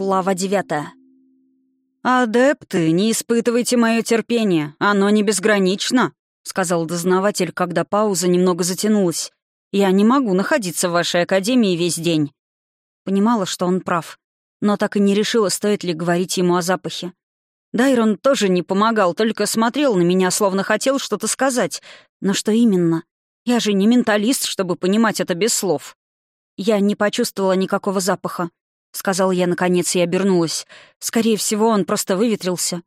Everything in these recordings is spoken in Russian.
Глава девятая. «Адепты, не испытывайте мое терпение, оно не безгранично», — сказал дознаватель, когда пауза немного затянулась. «Я не могу находиться в вашей академии весь день». Понимала, что он прав, но так и не решила, стоит ли говорить ему о запахе. Дайрон тоже не помогал, только смотрел на меня, словно хотел что-то сказать. Но что именно? Я же не менталист, чтобы понимать это без слов. Я не почувствовала никакого запаха. — сказала я наконец и обернулась. Скорее всего, он просто выветрился.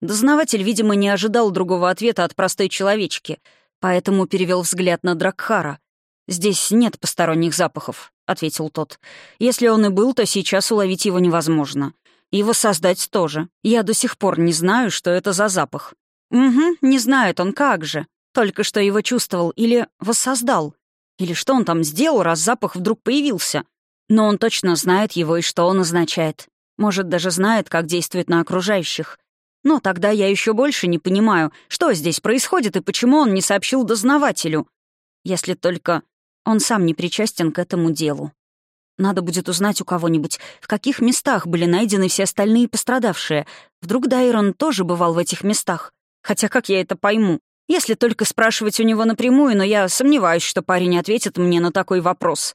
Дознаватель, видимо, не ожидал другого ответа от простой человечки, поэтому перевел взгляд на Дракхара. «Здесь нет посторонних запахов», — ответил тот. «Если он и был, то сейчас уловить его невозможно. И воссоздать тоже. Я до сих пор не знаю, что это за запах». «Угу, не знает он как же. Только что его чувствовал или воссоздал. Или что он там сделал, раз запах вдруг появился?» Но он точно знает его и что он означает. Может, даже знает, как действует на окружающих. Но тогда я еще больше не понимаю, что здесь происходит и почему он не сообщил дознавателю. Если только он сам не причастен к этому делу. Надо будет узнать у кого-нибудь, в каких местах были найдены все остальные пострадавшие. Вдруг Дайрон тоже бывал в этих местах. Хотя как я это пойму? Если только спрашивать у него напрямую, но я сомневаюсь, что парень ответит мне на такой вопрос.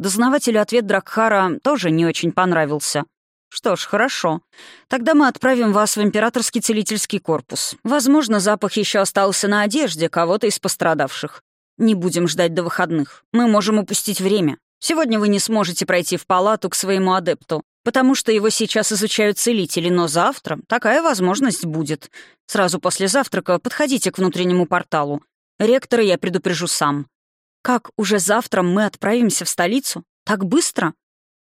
Дознавателю ответ Дракхара тоже не очень понравился. «Что ж, хорошо. Тогда мы отправим вас в императорский целительский корпус. Возможно, запах еще остался на одежде кого-то из пострадавших. Не будем ждать до выходных. Мы можем упустить время. Сегодня вы не сможете пройти в палату к своему адепту, потому что его сейчас изучают целители, но завтра такая возможность будет. Сразу после завтрака подходите к внутреннему порталу. Ректора я предупрежу сам. Как уже завтра мы отправимся в столицу? Так быстро?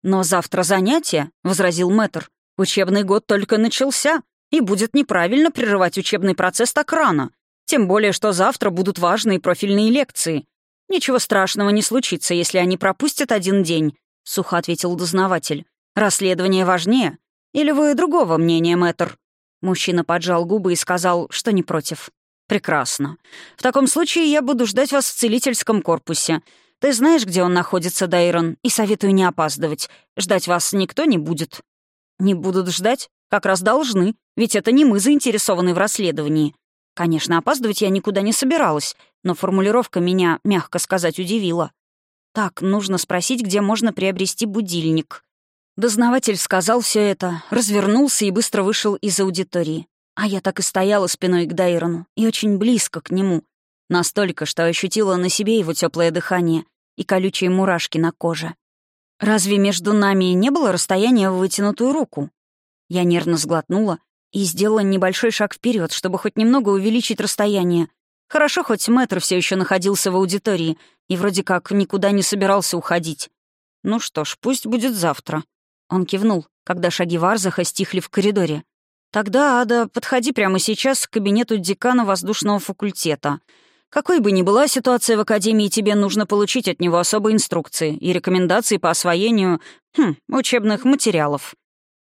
Но завтра занятия, — возразил мэтр. Учебный год только начался, и будет неправильно прерывать учебный процесс так рано. Тем более, что завтра будут важные профильные лекции. Ничего страшного не случится, если они пропустят один день, — сухо ответил дознаватель. Расследование важнее. Или вы другого мнения, мэтр? Мужчина поджал губы и сказал, что не против. «Прекрасно. В таком случае я буду ждать вас в целительском корпусе. Ты знаешь, где он находится, Дайрон, и советую не опаздывать. Ждать вас никто не будет». «Не будут ждать? Как раз должны, ведь это не мы заинтересованы в расследовании. Конечно, опаздывать я никуда не собиралась, но формулировка меня, мягко сказать, удивила. Так, нужно спросить, где можно приобрести будильник». Дознаватель сказал все это, развернулся и быстро вышел из аудитории. А я так и стояла спиной к Дайрону и очень близко к нему. Настолько, что ощутила на себе его теплое дыхание и колючие мурашки на коже. Разве между нами не было расстояния в вытянутую руку? Я нервно сглотнула и сделала небольшой шаг вперед, чтобы хоть немного увеличить расстояние. Хорошо, хоть мэтр все еще находился в аудитории и вроде как никуда не собирался уходить. Ну что ж, пусть будет завтра. Он кивнул, когда шаги Варзаха стихли в коридоре. Тогда, Ада, подходи прямо сейчас к кабинету декана воздушного факультета. Какой бы ни была ситуация в Академии, тебе нужно получить от него особые инструкции и рекомендации по освоению хм, учебных материалов».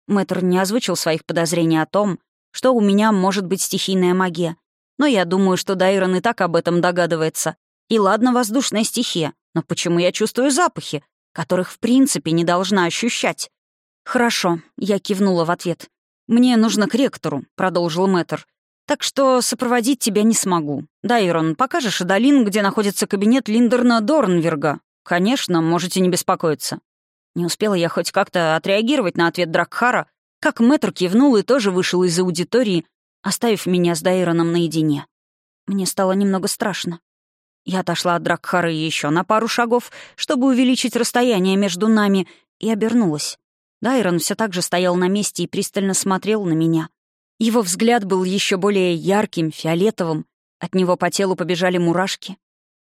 Мэтр не озвучил своих подозрений о том, что у меня может быть стихийная магия. Но я думаю, что Дайрон и так об этом догадывается. И ладно, воздушная стихия, но почему я чувствую запахи, которых в принципе не должна ощущать? «Хорошо», — я кивнула в ответ. «Мне нужно к ректору», — продолжил мэтр. «Так что сопроводить тебя не смогу. Да, Ирон, покажешь Адалин, где находится кабинет Линдерна Дорнверга? Конечно, можете не беспокоиться». Не успела я хоть как-то отреагировать на ответ Дракхара, как мэтр кивнул и тоже вышел из аудитории, оставив меня с Дайроном наедине. Мне стало немного страшно. Я отошла от Дракхара еще на пару шагов, чтобы увеличить расстояние между нами, и обернулась. Дайрон все так же стоял на месте и пристально смотрел на меня. Его взгляд был еще более ярким, фиолетовым. От него по телу побежали мурашки.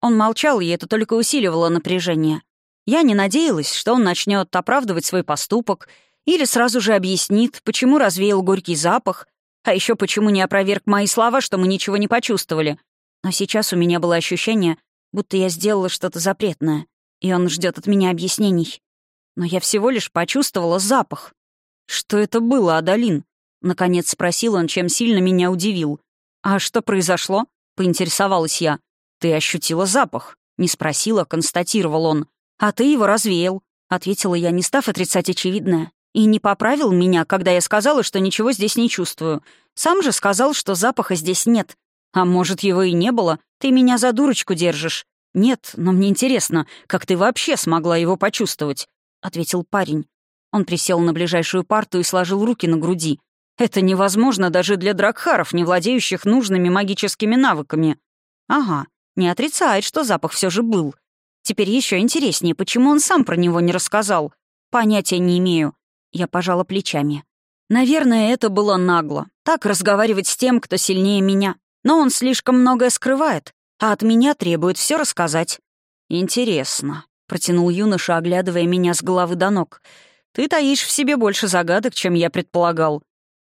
Он молчал, и это только усиливало напряжение. Я не надеялась, что он начнет оправдывать свой поступок или сразу же объяснит, почему развеял горький запах, а еще почему не опроверг мои слова, что мы ничего не почувствовали. Но сейчас у меня было ощущение, будто я сделала что-то запретное, и он ждет от меня объяснений но я всего лишь почувствовала запах. «Что это было, Адалин?» — наконец спросил он, чем сильно меня удивил. «А что произошло?» — поинтересовалась я. «Ты ощутила запах?» — не спросила, констатировал он. «А ты его развеял», — ответила я, не став отрицать очевидное. И не поправил меня, когда я сказала, что ничего здесь не чувствую. Сам же сказал, что запаха здесь нет. А может, его и не было? Ты меня за дурочку держишь. Нет, но мне интересно, как ты вообще смогла его почувствовать? Ответил парень. Он присел на ближайшую парту и сложил руки на груди. Это невозможно даже для дракхаров, не владеющих нужными магическими навыками. Ага, не отрицает, что запах все же был. Теперь еще интереснее, почему он сам про него не рассказал. Понятия не имею. Я пожала плечами. Наверное, это было нагло. Так разговаривать с тем, кто сильнее меня. Но он слишком многое скрывает, а от меня требует все рассказать. «Интересно», — протянул юноша, оглядывая меня с головы до ног. «Ты таишь в себе больше загадок, чем я предполагал».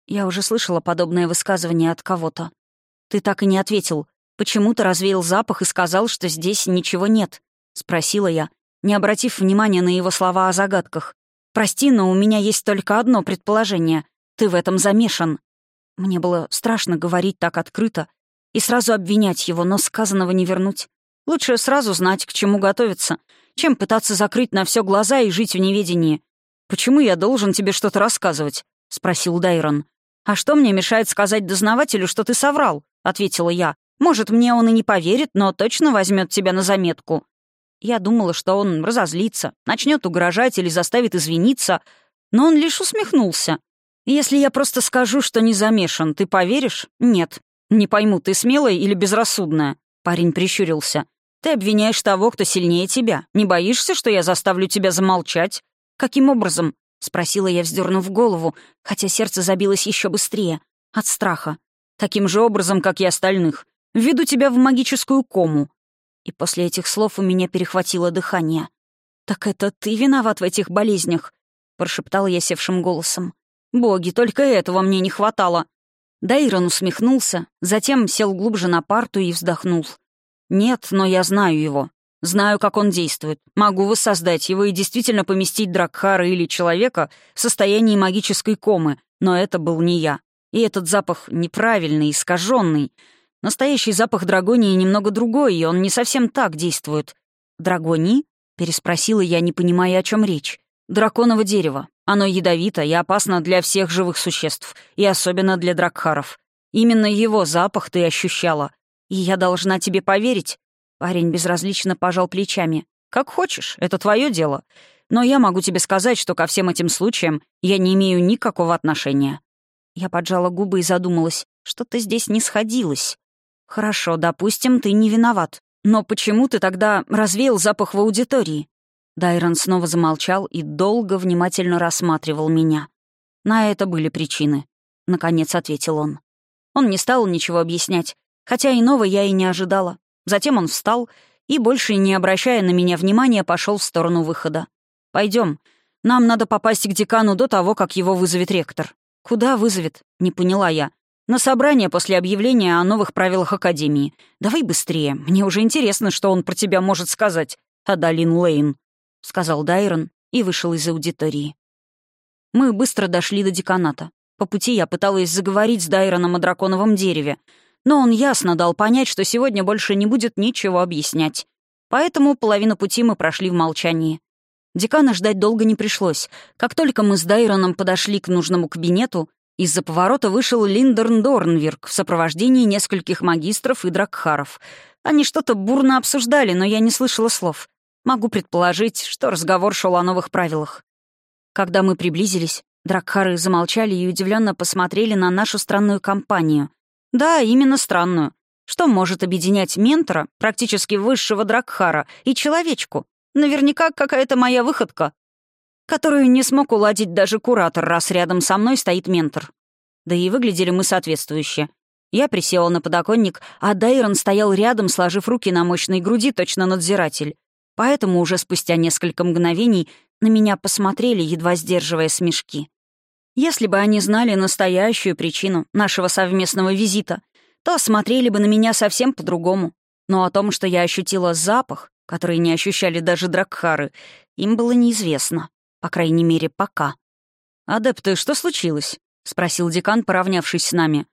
Я уже слышала подобное высказывание от кого-то. «Ты так и не ответил. Почему ты развеял запах и сказал, что здесь ничего нет?» — спросила я, не обратив внимания на его слова о загадках. «Прости, но у меня есть только одно предположение. Ты в этом замешан». Мне было страшно говорить так открыто и сразу обвинять его, но сказанного не вернуть. Лучше сразу знать, к чему готовиться, чем пытаться закрыть на все глаза и жить в неведении. «Почему я должен тебе что-то рассказывать?» — спросил Дайрон. «А что мне мешает сказать дознавателю, что ты соврал?» — ответила я. «Может, мне он и не поверит, но точно возьмет тебя на заметку. Я думала, что он разозлится, начнет угрожать или заставит извиниться, но он лишь усмехнулся. «Если я просто скажу, что не замешан, ты поверишь?» «Нет. Не пойму, ты смелая или безрассудная?» Парень прищурился. «Ты обвиняешь того, кто сильнее тебя. Не боишься, что я заставлю тебя замолчать?» «Каким образом?» — спросила я, вздернув голову, хотя сердце забилось еще быстрее. От страха. «Таким же образом, как и остальных. Введу тебя в магическую кому и после этих слов у меня перехватило дыхание. «Так это ты виноват в этих болезнях?» — прошептал я севшим голосом. «Боги, только этого мне не хватало!» Дайрон усмехнулся, затем сел глубже на парту и вздохнул. «Нет, но я знаю его. Знаю, как он действует. Могу воссоздать его и действительно поместить Дракхара или человека в состоянии магической комы, но это был не я. И этот запах неправильный, искаженный. Настоящий запах драгонии немного другой, и он не совсем так действует. «Драгонии?» — переспросила я, не понимая, о чем речь. «Драконово дерево. Оно ядовито и опасно для всех живых существ, и особенно для дракхаров. Именно его запах ты ощущала. И я должна тебе поверить?» Парень безразлично пожал плечами. «Как хочешь, это твое дело. Но я могу тебе сказать, что ко всем этим случаям я не имею никакого отношения». Я поджала губы и задумалась. Что-то здесь не сходилось. «Хорошо, допустим, ты не виноват. Но почему ты тогда развеял запах в аудитории?» Дайрон снова замолчал и долго внимательно рассматривал меня. «На это были причины», — наконец ответил он. Он не стал ничего объяснять, хотя иного я и не ожидала. Затем он встал и, больше не обращая на меня внимания, пошел в сторону выхода. Пойдем. Нам надо попасть к декану до того, как его вызовет ректор». «Куда вызовет?» — не поняла я. На собрание после объявления о новых правилах Академии. Давай быстрее. Мне уже интересно, что он про тебя может сказать. Адалин Лейн», — сказал Дайрон и вышел из аудитории. Мы быстро дошли до деканата. По пути я пыталась заговорить с Дайроном о драконовом дереве, но он ясно дал понять, что сегодня больше не будет ничего объяснять. Поэтому половину пути мы прошли в молчании. Декана ждать долго не пришлось. Как только мы с Дайроном подошли к нужному кабинету, из-за поворота вышел Линдерн Дорнвирк в сопровождении нескольких магистров и дракхаров. Они что-то бурно обсуждали, но я не слышала слов. Могу предположить, что разговор шел о новых правилах. Когда мы приблизились, дракхары замолчали и удивленно посмотрели на нашу странную компанию. Да, именно странную. Что может объединять ментора, практически высшего дракхара, и человечку? Наверняка какая-то моя выходка которую не смог уладить даже куратор, раз рядом со мной стоит ментор. Да и выглядели мы соответствующе. Я присела на подоконник, а Дайрон стоял рядом, сложив руки на мощной груди, точно надзиратель. Поэтому уже спустя несколько мгновений на меня посмотрели, едва сдерживая смешки. Если бы они знали настоящую причину нашего совместного визита, то смотрели бы на меня совсем по-другому. Но о том, что я ощутила запах, который не ощущали даже дракхары, им было неизвестно. По крайней мере, пока. «Адепты, что случилось?» — спросил декан, поравнявшись с нами.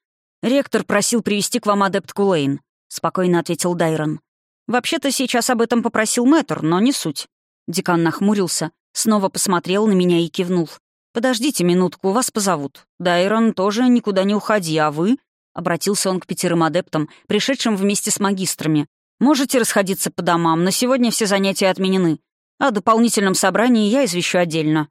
«Ректор просил привести к вам адепт Кулейн», — спокойно ответил Дайрон. «Вообще-то сейчас об этом попросил мэтр, но не суть». Декан нахмурился, снова посмотрел на меня и кивнул. «Подождите минутку, вас позовут. Дайрон, тоже никуда не уходи, а вы...» Обратился он к пятерым адептам, пришедшим вместе с магистрами. «Можете расходиться по домам, на сегодня все занятия отменены. О дополнительном собрании я извещу отдельно».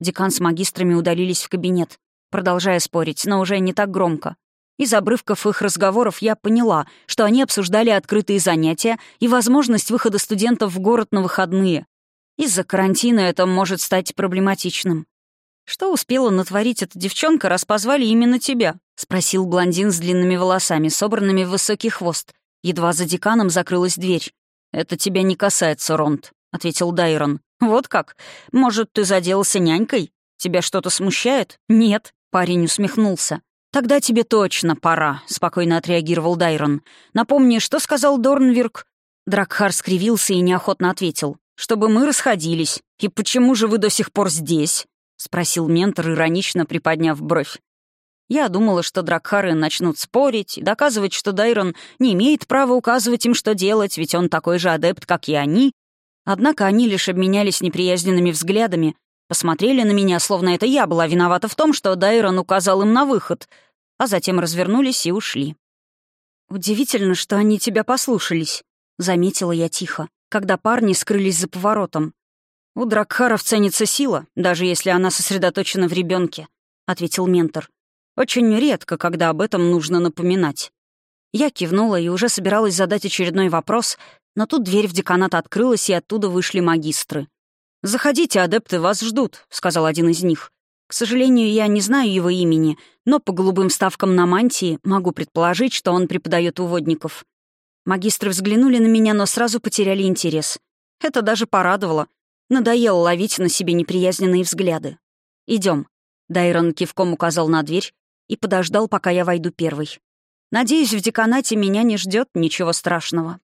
Декан с магистрами удалились в кабинет, продолжая спорить, но уже не так громко. Из обрывков их разговоров я поняла, что они обсуждали открытые занятия и возможность выхода студентов в город на выходные. Из-за карантина это может стать проблематичным. «Что успела натворить эта девчонка, раз позвали именно тебя?» — спросил блондин с длинными волосами, собранными в высокий хвост. Едва за деканом закрылась дверь. «Это тебя не касается, Ронд», — ответил Дайрон. «Вот как? Может, ты заделался нянькой? Тебя что-то смущает?» «Нет», — парень усмехнулся. «Тогда тебе точно пора», — спокойно отреагировал Дайрон. «Напомни, что сказал Дорнвирк?» Дракхар скривился и неохотно ответил. «Чтобы мы расходились. И почему же вы до сих пор здесь?» — спросил ментор, иронично приподняв бровь. Я думала, что Дракхары начнут спорить и доказывать, что Дайрон не имеет права указывать им, что делать, ведь он такой же адепт, как и они. Однако они лишь обменялись неприязненными взглядами, посмотрели на меня, словно это я была виновата в том, что Дайрон указал им на выход, а затем развернулись и ушли. «Удивительно, что они тебя послушались», — заметила я тихо, когда парни скрылись за поворотом. «У Дракхаров ценится сила, даже если она сосредоточена в ребенке, ответил ментор. «Очень редко, когда об этом нужно напоминать». Я кивнула и уже собиралась задать очередной вопрос, но тут дверь в деканат открылась, и оттуда вышли магистры. «Заходите, адепты, вас ждут», — сказал один из них. К сожалению, я не знаю его имени, но по голубым ставкам на мантии могу предположить, что он преподает уводников. Магистры взглянули на меня, но сразу потеряли интерес. Это даже порадовало. Надоело ловить на себе неприязненные взгляды. Идем. Дайрон кивком указал на дверь и подождал, пока я войду первый. Надеюсь, в деканате меня не ждет ничего страшного.